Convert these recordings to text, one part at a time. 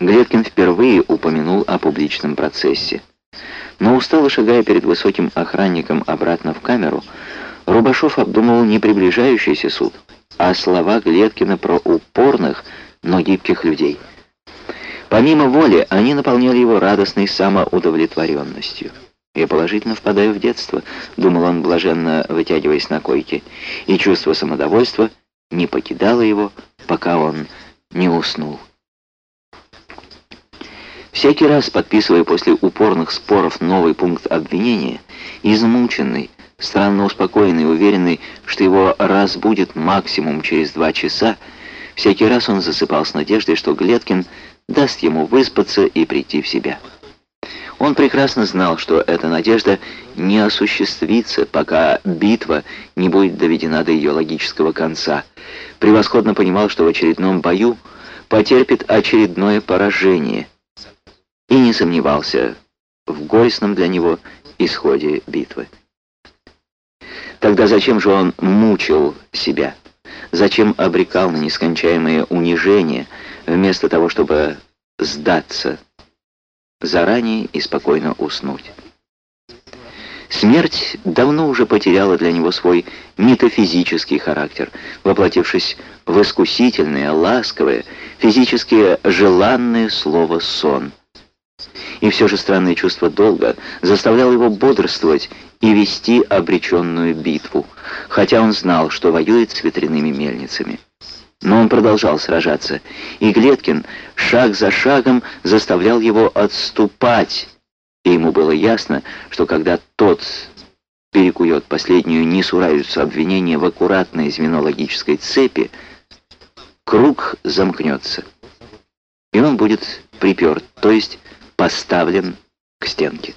Глеткин впервые упомянул о публичном процессе. Но устало шагая перед высоким охранником обратно в камеру, Рубашов обдумывал не приближающийся суд, а слова Глеткина про упорных, но гибких людей. Помимо воли, они наполняли его радостной самоудовлетворенностью. «Я положительно впадаю в детство», — думал он, блаженно вытягиваясь на койке, и чувство самодовольства не покидало его, пока он не уснул. Всякий раз, подписывая после упорных споров новый пункт обвинения, измученный, странно успокоенный, уверенный, что его разбудит максимум через два часа, всякий раз он засыпал с надеждой, что Глеткин даст ему выспаться и прийти в себя. Он прекрасно знал, что эта надежда не осуществится, пока битва не будет доведена до ее логического конца. Превосходно понимал, что в очередном бою потерпит очередное поражение. И не сомневался в горестном для него исходе битвы. Тогда зачем же он мучил себя? Зачем обрекал на нескончаемое унижение, вместо того, чтобы сдаться заранее и спокойно уснуть. Смерть давно уже потеряла для него свой метафизический характер, воплотившись в искусительное, ласковое, физически желанное слово «сон». И все же странное чувство долга заставляло его бодрствовать и вести обреченную битву, хотя он знал, что воюет с ветряными мельницами. Но он продолжал сражаться, и Глеткин шаг за шагом заставлял его отступать. И ему было ясно, что когда тот перекует последнюю несуравицу обвинения в аккуратной звено логической цепи, круг замкнется, и он будет приперт, то есть поставлен к стенке.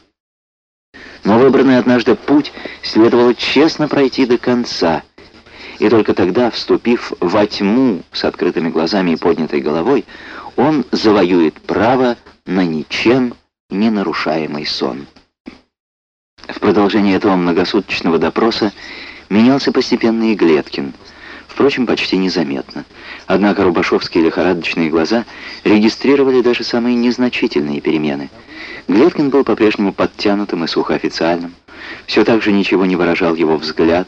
Но выбранный однажды путь следовало честно пройти до конца — и только тогда, вступив во тьму с открытыми глазами и поднятой головой, он завоюет право на ничем не нарушаемый сон. В продолжении этого многосуточного допроса менялся постепенно и Глеткин, впрочем, почти незаметно. Однако рубашовские лихорадочные глаза регистрировали даже самые незначительные перемены. Глеткин был по-прежнему подтянутым и сухоофициальным. Все так же ничего не выражал его взгляд,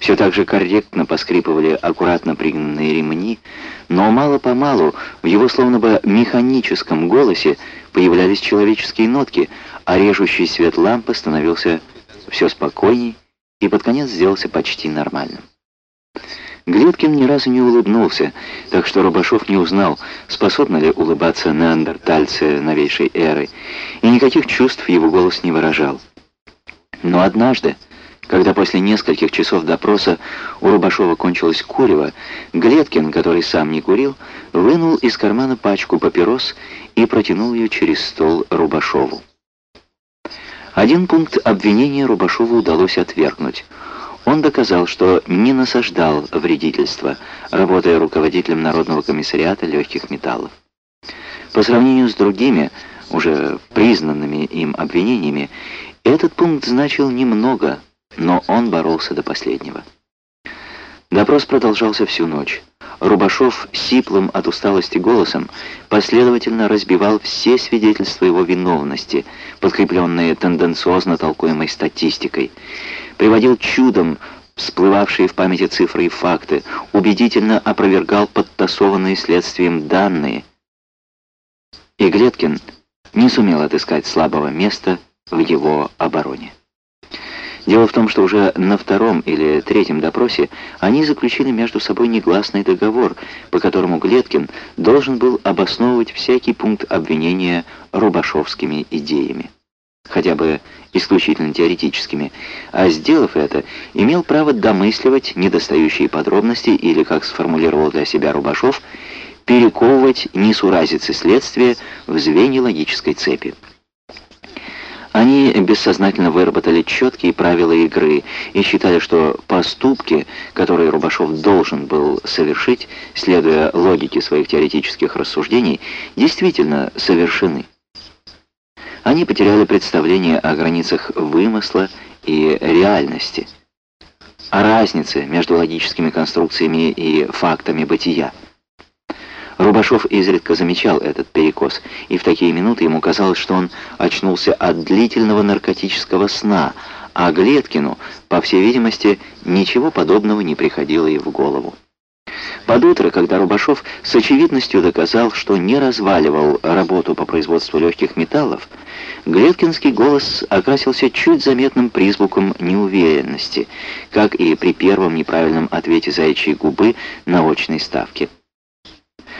все так же корректно поскрипывали аккуратно пригнанные ремни, но мало-помалу в его словно бы механическом голосе появлялись человеческие нотки, а режущий свет лампы становился все спокойней и под конец сделался почти нормальным. Глиткин ни разу не улыбнулся, так что Рубашов не узнал, способны ли улыбаться неандертальцы новейшей эры, и никаких чувств его голос не выражал. Но однажды, когда после нескольких часов допроса у Рубашова кончилось курево, Глеткин, который сам не курил, вынул из кармана пачку папирос и протянул ее через стол Рубашову. Один пункт обвинения Рубашову удалось отвергнуть. Он доказал, что не насаждал вредительство, работая руководителем Народного комиссариата легких металлов. По сравнению с другими, уже признанными им обвинениями, этот пункт значил немного, но он боролся до последнего. Допрос продолжался всю ночь. Рубашов сиплым от усталости голосом последовательно разбивал все свидетельства его виновности, подкрепленные тенденциозно толкуемой статистикой, приводил чудом всплывавшие в памяти цифры и факты, убедительно опровергал подтасованные следствием данные. И Глеткин не сумел отыскать слабого места в его обороне. Дело в том, что уже на втором или третьем допросе они заключили между собой негласный договор, по которому Глеткин должен был обосновывать всякий пункт обвинения рубашовскими идеями, хотя бы исключительно теоретическими, а сделав это, имел право домысливать недостающие подробности или, как сформулировал для себя Рубашов, перековывать несуразицы следствия в звенья логической цепи. Они бессознательно выработали четкие правила игры и считали, что поступки, которые Рубашов должен был совершить, следуя логике своих теоретических рассуждений, действительно совершены. Они потеряли представление о границах вымысла и реальности, о разнице между логическими конструкциями и фактами бытия. Рубашов изредка замечал этот перекос, и в такие минуты ему казалось, что он очнулся от длительного наркотического сна, а Глеткину, по всей видимости, ничего подобного не приходило и в голову. Под утро, когда Рубашов с очевидностью доказал, что не разваливал работу по производству легких металлов, Глеткинский голос окрасился чуть заметным призвуком неуверенности, как и при первом неправильном ответе заячьей губы на очной ставке.